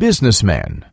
Businessman.